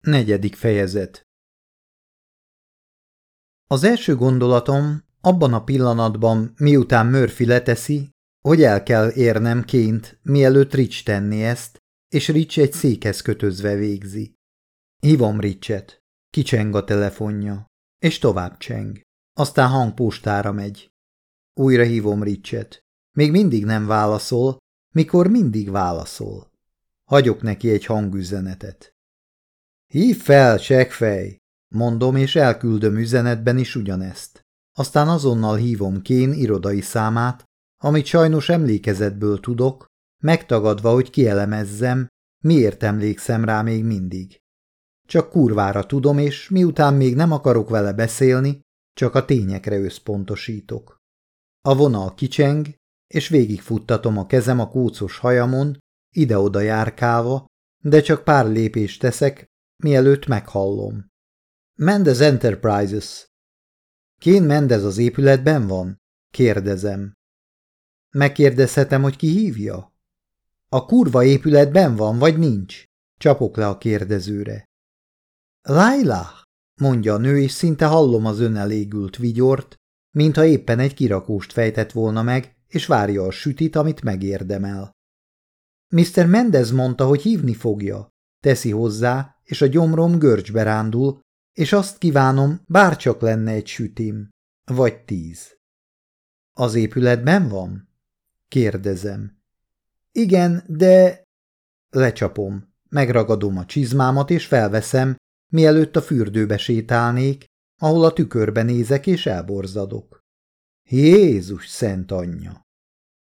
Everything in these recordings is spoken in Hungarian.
Negyedik fejezet Az első gondolatom abban a pillanatban, miután Murphy leteszi, hogy el kell érnem ként, mielőtt Rich tenni ezt, és Rich egy székhez kötözve végzi. Hívom Richet. Kicseng a telefonja. És tovább cseng. Aztán hangpostára megy. Újra hívom Richet. Még mindig nem válaszol, mikor mindig válaszol. Hagyok neki egy hangüzenetet. Hív fel, csekfej! Mondom, és elküldöm üzenetben is ugyanezt. Aztán azonnal hívom Kén irodai számát, amit sajnos emlékezetből tudok, megtagadva, hogy kielemezzem, miért emlékszem rá még mindig. Csak kurvára tudom, és miután még nem akarok vele beszélni, csak a tényekre összpontosítok. A vonal kicseng, és végigfuttatom a kezem a kócos hajamon, ide-oda járkálva, de csak pár lépést teszek, mielőtt meghallom. Mendez Enterprises. Kén Mendez az épületben van? Kérdezem. Megkérdezhetem, hogy ki hívja? A kurva épületben van, vagy nincs? Csapok le a kérdezőre. Laila, mondja a nő, és szinte hallom az önelégült vigyort, mintha éppen egy kirakóst fejtett volna meg, és várja a sütit, amit megérdemel. Mr. Mendez mondta, hogy hívni fogja, teszi hozzá, és a gyomrom görcsbe rándul, és azt kívánom, bárcsak lenne egy sütim, vagy tíz. Az épületben van? Kérdezem. Igen, de... Lecsapom, megragadom a csizmámat, és felveszem, mielőtt a fürdőbe sétálnék, ahol a tükörbe nézek, és elborzadok. Jézus szent anyja!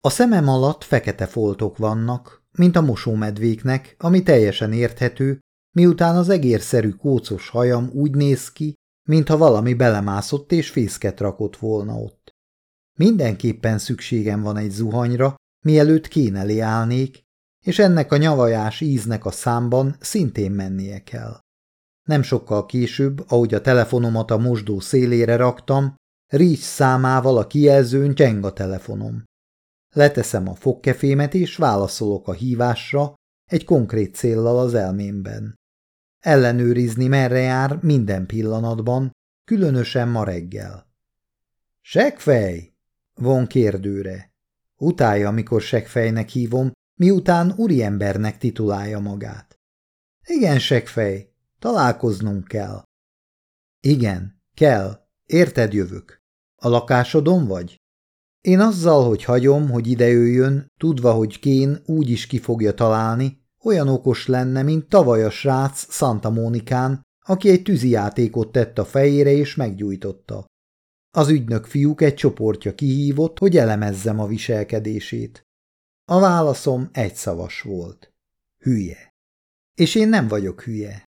A szemem alatt fekete foltok vannak, mint a mosómedvéknek, ami teljesen érthető, miután az egérszerű kócos hajam úgy néz ki, mintha valami belemászott és fészket rakott volna ott. Mindenképpen szükségem van egy zuhanyra, mielőtt kénelé állnék, és ennek a nyavajás íznek a számban szintén mennie kell. Nem sokkal később, ahogy a telefonomat a mosdó szélére raktam, Rich számával a kijelzőn cseng a telefonom. Leteszem a fogkefémet és válaszolok a hívásra egy konkrét céllal az elmémben. Ellenőrizni merre jár minden pillanatban, különösen ma reggel. Segfej! Von kérdőre. Utálja, amikor segfejnek hívom, miután úriembernek titulálja magát. Igen, segfej, találkoznunk kell. Igen, kell, érted jövök. A lakásodon vagy? Én azzal, hogy hagyom, hogy ide jöjjön, tudva, hogy Kén úgy is ki fogja találni, olyan okos lenne, mint tavaly a srác Santa Mónikán, aki egy tűzijátékot tett a fejére és meggyújtotta. Az ügynök fiúk egy csoportja kihívott, hogy elemezzem a viselkedését. A válaszom egyszavas volt. Hülye. És én nem vagyok hülye.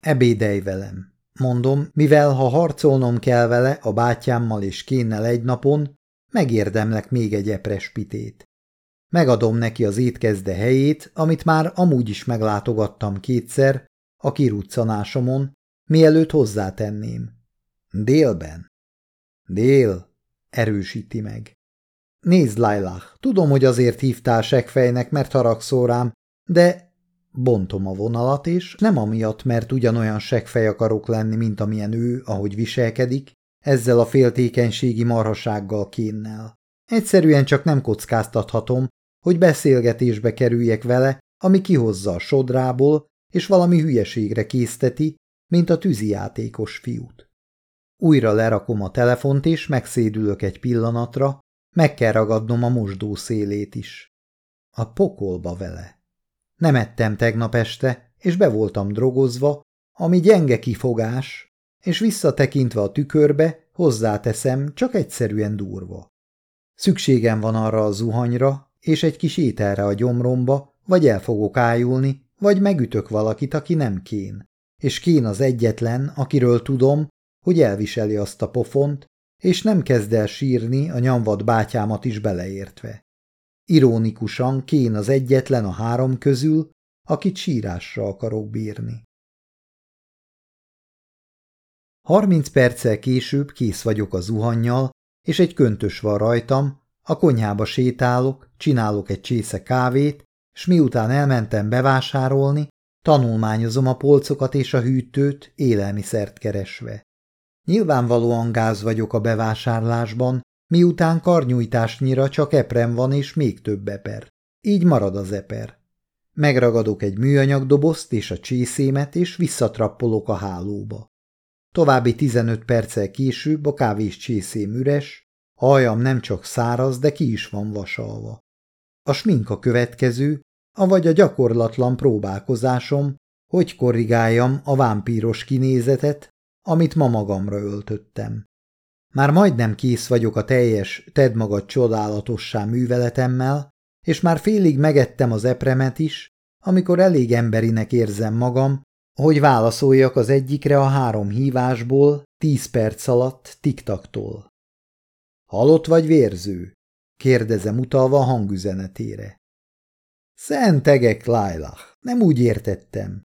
Ebédelj velem. Mondom, mivel ha harcolnom kell vele a bátyámmal és kénnel egy napon, megérdemlek még egy epres pitét. Megadom neki az étkezde helyét, amit már amúgy is meglátogattam kétszer, a kiruccanásomon, mielőtt hozzátenném. Délben. Dél, erősíti meg. Nézd, Lailah, tudom, hogy azért hívtál segfejnek, mert haragszol rám, de bontom a vonalat, és nem amiatt, mert ugyanolyan segfej akarok lenni, mint amilyen ő, ahogy viselkedik, ezzel a féltékenységi marhasággal kénnel. Egyszerűen csak nem kockáztathatom, hogy beszélgetésbe kerüljek vele, ami kihozza a sodrából, és valami hülyeségre készteti, mint a tűzijátékos fiút. Újra lerakom a telefont, és megszédülök egy pillanatra, meg kell ragadnom a mosdó szélét is. A pokolba vele. Nem ettem tegnap este, és be voltam drogozva, ami gyenge kifogás, és visszatekintve a tükörbe, hozzáteszem, csak egyszerűen durva. Szükségem van arra a zuhanyra, és egy kis ételre a gyomromba, vagy el fogok ájulni, vagy megütök valakit, aki nem kén. És kén az egyetlen, akiről tudom, hogy elviseli azt a pofont, és nem kezd el sírni a nyomvad bátyámat is beleértve. Irónikusan kén az egyetlen a három közül, akit sírásra akarok bírni. Harminc perccel később kész vagyok a zuhannyal, és egy köntös van rajtam, a konyhába sétálok, csinálok egy csésze kávét, s miután elmentem bevásárolni, Tanulmányozom a polcokat és a hűtőt, élelmiszert keresve. Nyilvánvalóan gáz vagyok a bevásárlásban, miután karnyújtásnyira csak eprem van és még több eper. Így marad az eper. Megragadok egy műanyag dobozt és a csészémet, és visszatrappolok a hálóba. További 15 perccel később a kávés csészém üres, hajam nem csak száraz, de ki is van vasalva. A smink a következő, avagy a gyakorlatlan próbálkozásom, hogy korrigáljam a vámpíros kinézetet, amit ma magamra öltöttem. Már majdnem kész vagyok a teljes, tedd magad csodálatossá műveletemmel, és már félig megettem az epremet is, amikor elég emberinek érzem magam, hogy válaszoljak az egyikre a három hívásból tíz perc alatt tiktaktól. Halott vagy vérző? kérdezem utalva a hangüzenetére. Szentegek, Lailah, nem úgy értettem.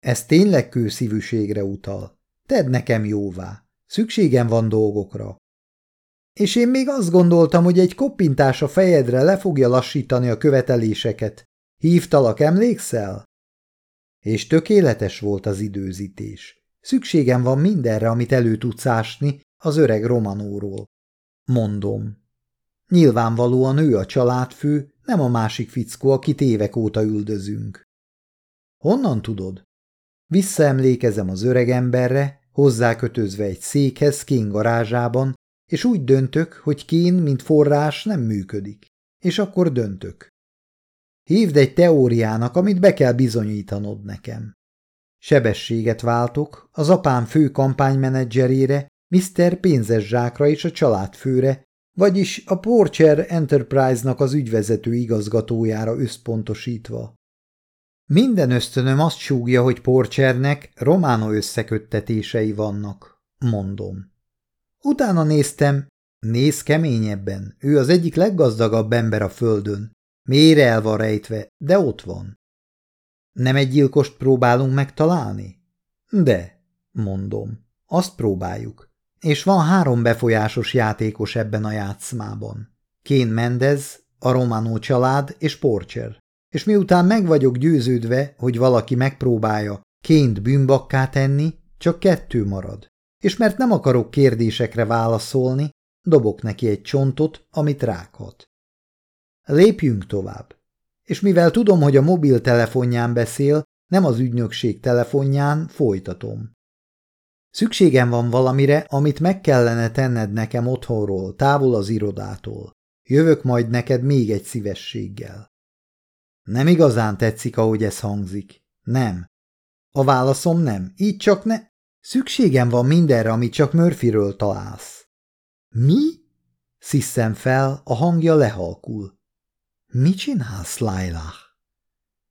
Ez tényleg kőszívűségre utal. Tedd nekem jóvá. Szükségem van dolgokra. És én még azt gondoltam, hogy egy koppintás a fejedre le fogja lassítani a követeléseket. Hívtalak, emlékszel? És tökéletes volt az időzítés. Szükségem van mindenre, amit elő tudsz ásni az öreg Romanóról. Mondom. Nyilvánvalóan ő a családfő, nem a másik fickó, akit évek óta üldözünk. Honnan tudod? Visszaemlékezem az öreg emberre, hozzákötözve egy székhez Kén garázsában, és úgy döntök, hogy Kén, mint forrás nem működik. És akkor döntök. Hívd egy teóriának, amit be kell bizonyítanod nekem. Sebességet váltok az apám fő kampánymenedzserére, Mr. Pénzes zsákra és a családfőre, vagyis a Porcher Enterprise-nak az ügyvezető igazgatójára összpontosítva. Minden ösztönöm azt súgja, hogy Porchernek románó összeköttetései vannak, mondom. Utána néztem, néz keményebben, ő az egyik leggazdagabb ember a földön. Mélyre el van rejtve, de ott van. Nem egy gyilkost próbálunk megtalálni? De, mondom, azt próbáljuk. És van három befolyásos játékos ebben a játszmában. Kén Mendez, a Romano család és Porcher. És miután meg vagyok győződve, hogy valaki megpróbálja Ként bűnbakká tenni, csak kettő marad. És mert nem akarok kérdésekre válaszolni, dobok neki egy csontot, amit rághat. Lépjünk tovább. És mivel tudom, hogy a mobiltelefonján beszél, nem az ügynökség telefonján, folytatom. Szükségem van valamire, amit meg kellene tenned nekem otthonról, távol az irodától. Jövök majd neked még egy szívességgel. Nem igazán tetszik, ahogy ez hangzik. Nem. A válaszom nem. Így csak ne... Szükségem van mindenre, amit csak Murphyről találsz. Mi? Sziszem fel, a hangja lehalkul. Mit csinálsz, Lailah?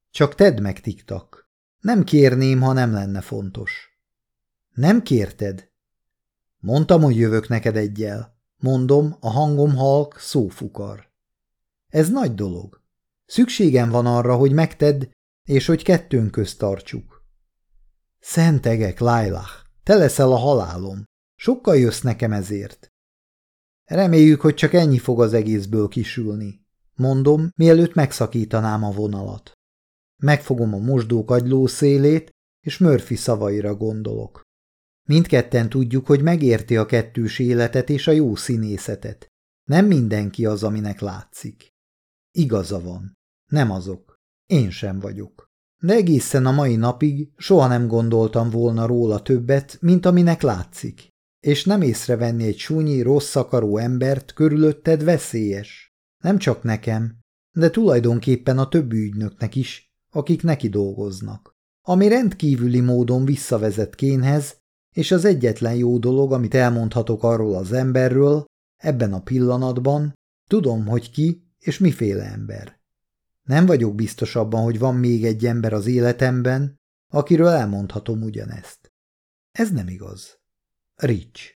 Csak tedd meg, tiktak. Nem kérném, ha nem lenne fontos. Nem kérted? Mondtam, hogy jövök neked egyel. Mondom, a hangom halk, szófukar. Ez nagy dolog. Szükségem van arra, hogy megtedd, és hogy kettőnk közt tartsuk. Szentegek, Lailah, te leszel a halálom. Sokkal jössz nekem ezért. Reméljük, hogy csak ennyi fog az egészből kisülni. Mondom, mielőtt megszakítanám a vonalat. Megfogom a mosdókagyló szélét, és Murphy szavaira gondolok. Mindketten tudjuk, hogy megérti a kettős életet és a jó színészetet. Nem mindenki az, aminek látszik. Igaza van. Nem azok. Én sem vagyok. De egészen a mai napig soha nem gondoltam volna róla többet, mint aminek látszik. És nem észrevenni egy súnyi, rossz akaró embert körülötted veszélyes. Nem csak nekem, de tulajdonképpen a többi ügynöknek is, akik neki dolgoznak. Ami rendkívüli módon visszavezet Kénhez, és az egyetlen jó dolog, amit elmondhatok arról az emberről, ebben a pillanatban, tudom, hogy ki és miféle ember. Nem vagyok biztos abban, hogy van még egy ember az életemben, akiről elmondhatom ugyanezt. Ez nem igaz. Rich.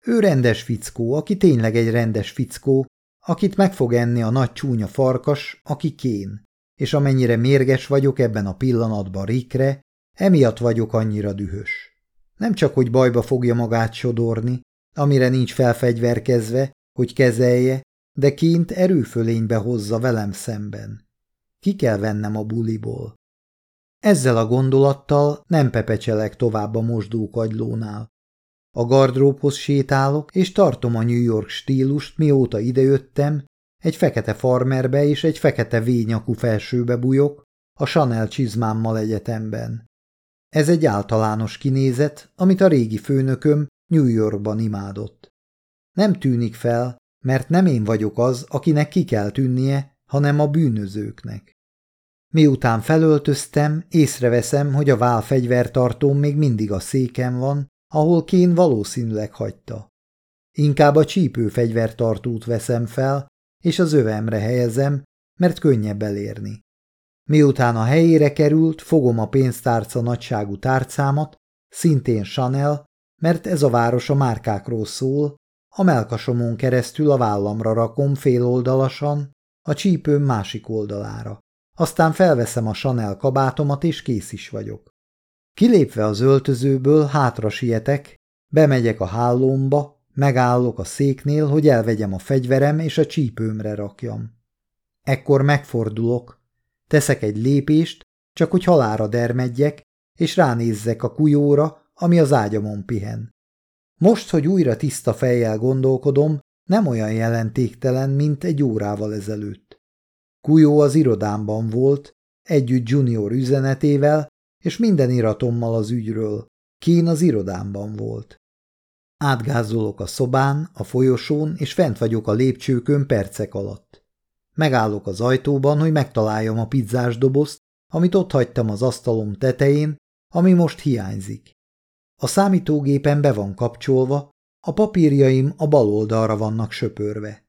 Ő rendes fickó, aki tényleg egy rendes fickó, akit meg fog enni a nagy csúnya farkas, aki kén, és amennyire mérges vagyok ebben a pillanatban Rickre, emiatt vagyok annyira dühös. Nem csak, hogy bajba fogja magát sodorni, amire nincs felfegyverkezve, hogy kezelje, de kint erőfölénybe hozza velem szemben. Ki kell vennem a buliból. Ezzel a gondolattal nem pepecselek tovább a mosdókagylónál. A gardróbhoz sétálok, és tartom a New York stílust, mióta idejöttem, egy fekete farmerbe és egy fekete vényakú felsőbe bujok, a Chanel csizmámmal egyetemben. Ez egy általános kinézet, amit a régi főnököm New Yorkban imádott. Nem tűnik fel, mert nem én vagyok az, akinek ki kell tűnnie, hanem a bűnözőknek. Miután felöltöztem, észreveszem, hogy a vál fegyvertartóm még mindig a széken van, ahol Kén valószínűleg hagyta. Inkább a csípő fegyvertartót veszem fel, és az övemre helyezem, mert könnyebb elérni. Miután a helyére került, fogom a pénztárca nagyságú tárcámat, szintén Chanel, mert ez a város a márkákról szól, a melkasomon keresztül a vállamra rakom féloldalasan, a csípőm másik oldalára. Aztán felveszem a Chanel kabátomat, és kész is vagyok. Kilépve az öltözőből hátra sietek, bemegyek a hálómba, megállok a széknél, hogy elvegyem a fegyverem és a csípőmre rakjam. Ekkor megfordulok, teszek egy lépést, csak hogy halára dermedjek, és ránézzek a kujóra, ami az ágyamon pihen. Most, hogy újra tiszta fejjel gondolkodom, nem olyan jelentéktelen, mint egy órával ezelőtt. Kujó az irodámban volt, együtt junior üzenetével, és minden iratommal az ügyről. Kén az irodámban volt. Átgázolok a szobán, a folyosón, és fent vagyok a lépcsőkön percek alatt. Megállok az ajtóban, hogy megtaláljam a pizzás dobozt, amit ott hagytam az asztalom tetején, ami most hiányzik. A számítógépen be van kapcsolva, a papírjaim a bal oldalra vannak söpörve.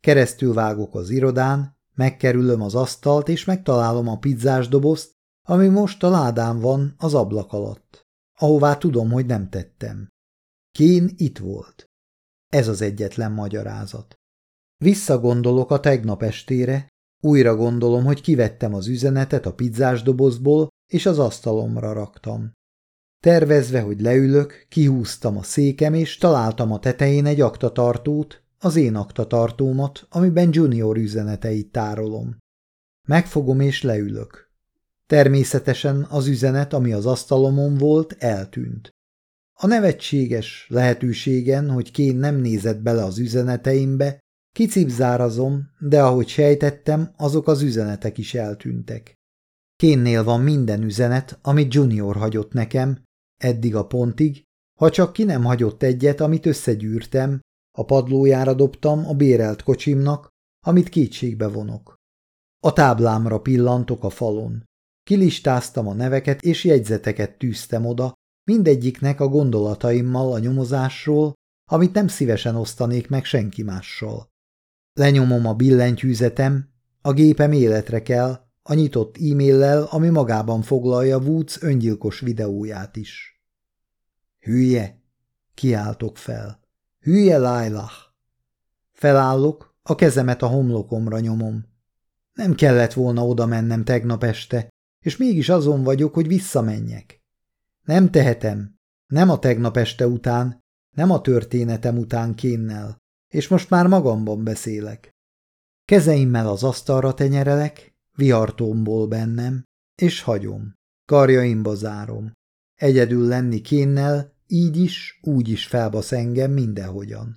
Keresztül vágok az irodán, megkerülöm az asztalt, és megtalálom a pizzás dobozt, ami most a ládám van az ablak alatt, ahová tudom, hogy nem tettem. Kén itt volt. Ez az egyetlen magyarázat. Visszagondolok a tegnap estére, újra gondolom, hogy kivettem az üzenetet a pizzás dobozból, és az asztalomra raktam. Tervezve, hogy leülök, kihúztam a székem, és találtam a tetején egy aktatartót, az én aktatartómat, amiben junior üzeneteit tárolom. Megfogom és leülök. Természetesen az üzenet, ami az asztalomon volt, eltűnt. A nevetséges lehetőségen, hogy Kén nem nézett bele az üzeneteimbe, kicipzárazom, de ahogy sejtettem, azok az üzenetek is eltűntek. Kénnél van minden üzenet, amit Junior hagyott nekem, eddig a pontig, ha csak ki nem hagyott egyet, amit összegyűrtem, a padlójára dobtam a bérelt kocsimnak, amit kétségbe vonok. A táblámra pillantok a falon. Kilistáztam a neveket és jegyzeteket tűztem oda, mindegyiknek a gondolataimmal a nyomozásról, amit nem szívesen osztanék meg senki mással. Lenyomom a billentyűzetem, a gépem életre kell, a nyitott e-maillel, ami magában foglalja Woods öngyilkos videóját is. Hülye! Kiáltok fel. Hülye Lailah! Felállok, a kezemet a homlokomra nyomom. Nem kellett volna oda mennem tegnap este, és mégis azon vagyok, hogy visszamenjek. Nem tehetem, nem a tegnap este után, nem a történetem után kénnel, és most már magamban beszélek. Kezeimmel az asztalra tenyerelek, vihartomból bennem, és hagyom. Karjaimba zárom. Egyedül lenni kénnel, így is, úgy is felbasz engem mindenhogyan.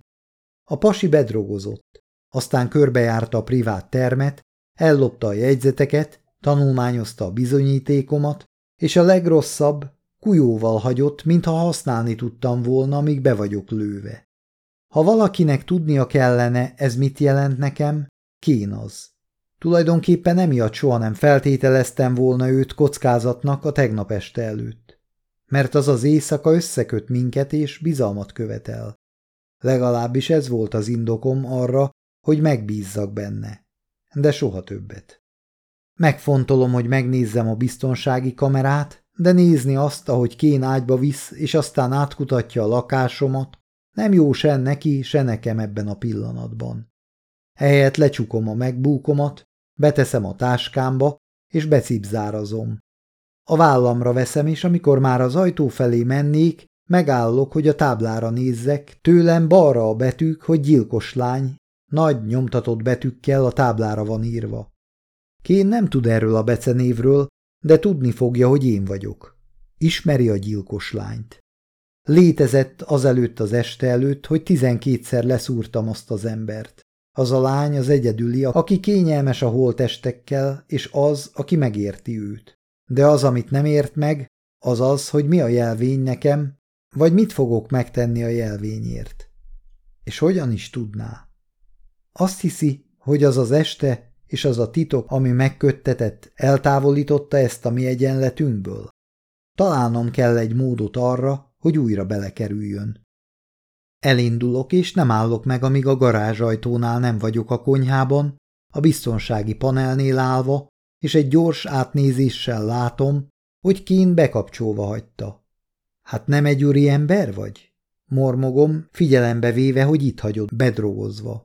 A pasi bedrogozott, aztán körbejárta a privát termet, ellopta a jegyzeteket, tanulmányozta a bizonyítékomat, és a legrosszabb, kujóval hagyott, mintha használni tudtam volna, míg be vagyok lőve. Ha valakinek tudnia kellene, ez mit jelent nekem, kén az. Tulajdonképpen emiatt soha nem feltételeztem volna őt kockázatnak a tegnap este előtt. Mert az az éjszaka összeköt minket és bizalmat követel. Legalábbis ez volt az indokom arra, hogy megbízzak benne. De soha többet. Megfontolom, hogy megnézzem a biztonsági kamerát, de nézni azt, ahogy Kén ágyba visz, és aztán átkutatja a lakásomat, nem jó se neki, se nekem ebben a pillanatban. Ehelyett lecsukom a megbúkomat, Beteszem a táskámba, és becipzárazom. A vállamra veszem, és amikor már az ajtó felé mennék, megállok, hogy a táblára nézzek, tőlem balra a betűk, hogy gyilkos lány, nagy nyomtatott betűkkel a táblára van írva. Kén nem tud erről a becenévről, de tudni fogja, hogy én vagyok. Ismeri a gyilkos lányt. Létezett azelőtt az este előtt, hogy tizenkétszer leszúrtam azt az embert. Az a lány az egyedüli, aki kényelmes a holtestekkel, és az, aki megérti őt. De az, amit nem ért meg, az az, hogy mi a jelvény nekem, vagy mit fogok megtenni a jelvényért. És hogyan is tudná? Azt hiszi, hogy az az este és az a titok, ami megköttetett, eltávolította ezt a mi egyenletünkből? Találnom kell egy módot arra, hogy újra belekerüljön. Elindulok, és nem állok meg, amíg a garázsajtónál nem vagyok a konyhában, a biztonsági panelnél állva, és egy gyors átnézéssel látom, hogy kín bekapcsolva hagyta. Hát nem egy úri ember vagy? Mormogom, figyelembe véve, hogy itt hagyott bedrogozva.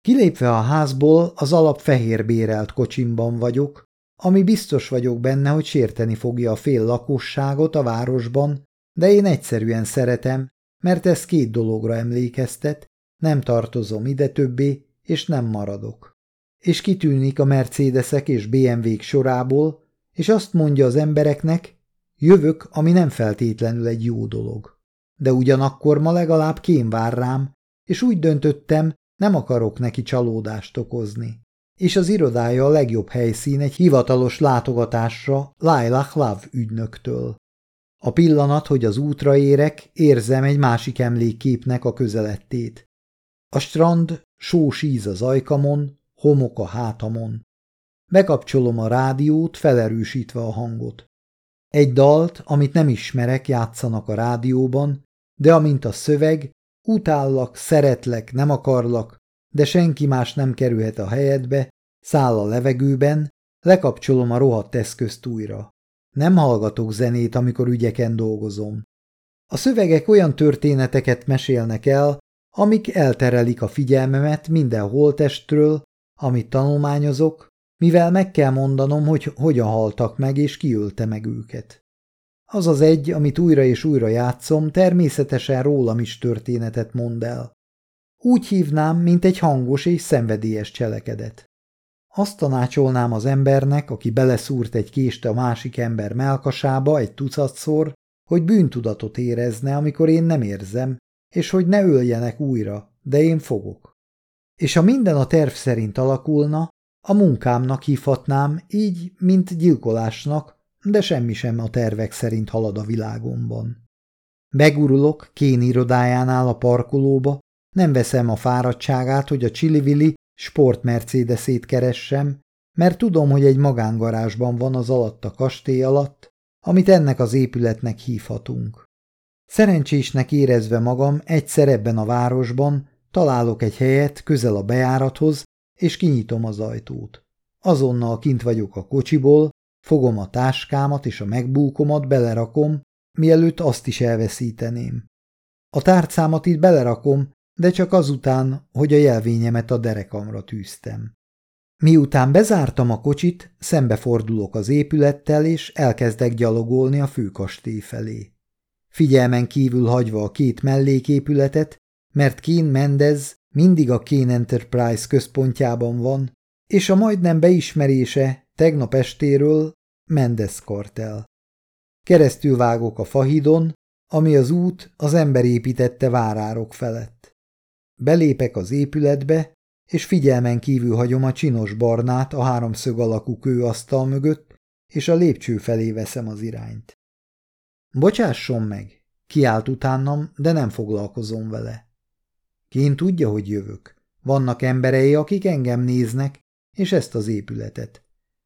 Kilépve a házból az alap fehérbérelt kocsimban vagyok, ami biztos vagyok benne, hogy sérteni fogja a fél lakosságot a városban, de én egyszerűen szeretem, mert ez két dologra emlékeztet, nem tartozom ide többé, és nem maradok. És kitűnik a Mercedesek és BMW-k sorából, és azt mondja az embereknek, jövök, ami nem feltétlenül egy jó dolog. De ugyanakkor ma legalább kém vár rám, és úgy döntöttem, nem akarok neki csalódást okozni. És az irodája a legjobb helyszín egy hivatalos látogatásra Lailach Love ügynöktől. A pillanat, hogy az útra érek, érzem egy másik emlékképnek a közelettét. A strand, sós íz az ajkamon, homok a hátamon. Bekapcsolom a rádiót, felerősítve a hangot. Egy dalt, amit nem ismerek, játszanak a rádióban, de amint a szöveg, utállak, szeretlek, nem akarlak, de senki más nem kerülhet a helyedbe, száll a levegőben, lekapcsolom a rohadt eszközt újra. Nem hallgatok zenét, amikor ügyeken dolgozom. A szövegek olyan történeteket mesélnek el, amik elterelik a figyelmemet minden holtestről, amit tanulmányozok, mivel meg kell mondanom, hogy hogyan haltak meg és kiölte meg őket. Az az egy, amit újra és újra játszom, természetesen rólam is történetet mond el. Úgy hívnám, mint egy hangos és szenvedélyes cselekedet. Azt tanácsolnám az embernek, aki beleszúrt egy kést a másik ember melkasába egy tucatszor, hogy bűntudatot érezne, amikor én nem érzem, és hogy ne öljenek újra, de én fogok. És ha minden a terv szerint alakulna, a munkámnak hívhatnám, így, mint gyilkolásnak, de semmi sem a tervek szerint halad a világomban. Begurulok Kén irodájánál a parkolóba, nem veszem a fáradtságát, hogy a Csillivili sport Mercedesét keressem, mert tudom, hogy egy magángarázsban van az alatt a kastély alatt, amit ennek az épületnek hívhatunk. Szerencsésnek érezve magam egyszer ebben a városban, találok egy helyet közel a bejárathoz, és kinyitom az ajtót. Azonnal kint vagyok a kocsiból, fogom a táskámat és a megbúkomat belerakom, mielőtt azt is elveszíteném. A tárcámat itt belerakom, de csak azután, hogy a jelvényemet a derekamra tűztem. Miután bezártam a kocsit, szembefordulok az épülettel, és elkezdek gyalogolni a főkastély felé. Figyelmen kívül hagyva a két melléképületet, mert Kén Mendez mindig a Kane Enterprise központjában van, és a majdnem beismerése tegnap estéről Mendez kartel. Keresztül vágok a fahidon, ami az út az ember építette várárok felett. Belépek az épületbe, és figyelmen kívül hagyom a csinos barnát a háromszög alakú kőasztal mögött, és a lépcső felé veszem az irányt. Bocsásson meg, kiált utánam, de nem foglalkozom vele. Kén tudja, hogy jövök. Vannak emberei, akik engem néznek, és ezt az épületet.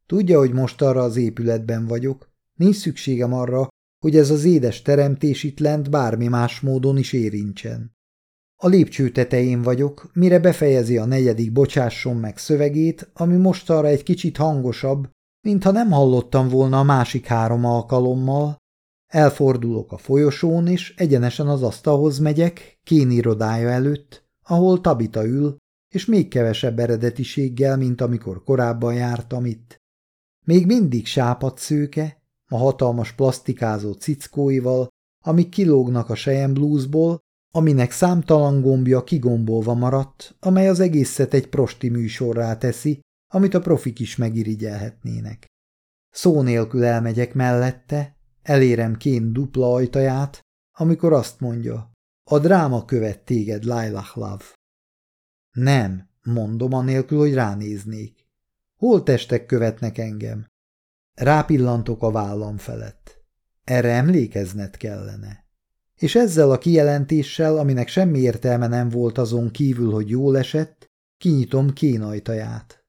Tudja, hogy most arra az épületben vagyok. Nincs szükségem arra, hogy ez az édes teremtés itt lent bármi más módon is érintsen. A lépcső tetején vagyok, mire befejezi a negyedik bocsásson meg szövegét, ami most arra egy kicsit hangosabb, mintha nem hallottam volna a másik három alkalommal. Elfordulok a folyosón, és egyenesen az asztalhoz megyek, Kén irodája előtt, ahol Tabita ül, és még kevesebb eredetiséggel, mint amikor korábban jártam itt. Még mindig sápat szőke, a hatalmas plastikázó cickóival, amik kilógnak a sejemblúzból, aminek számtalan gombja kigombolva maradt, amely az egészet egy prosti műsorrá teszi, amit a profik is megirigyelhetnének. Szó nélkül elmegyek mellette, elérem Kén dupla ajtaját, amikor azt mondja, a dráma követ téged, Lailah Love. Nem, mondom anélkül, hogy ránéznék. Hol testek követnek engem? Rápillantok a vállam felett. Erre emlékezned kellene. És ezzel a kijelentéssel, aminek semmi értelme nem volt azon kívül, hogy jól esett, kinyitom kénajtaját.